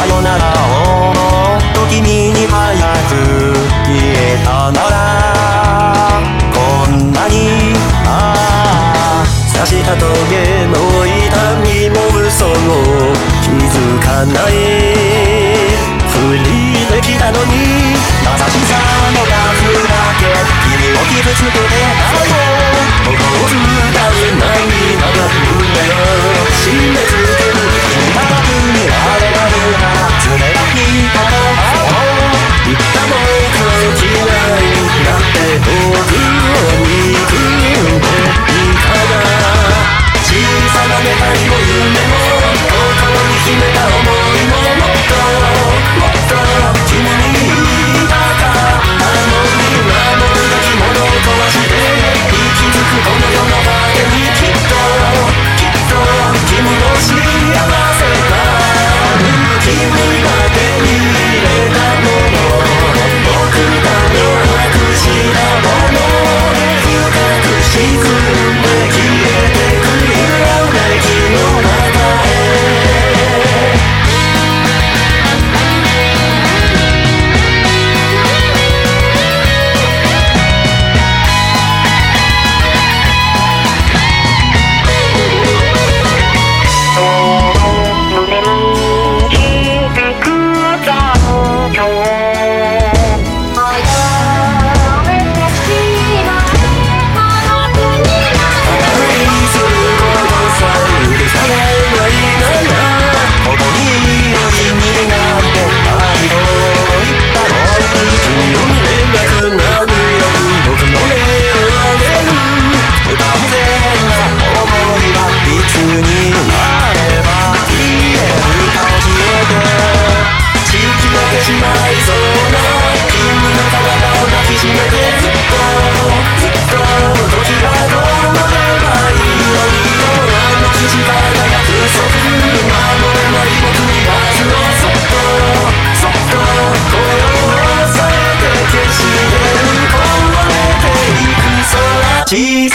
さよならをもと君に早く言えたならこんなにああ刺した棘の痛みも嘘を気づかない。She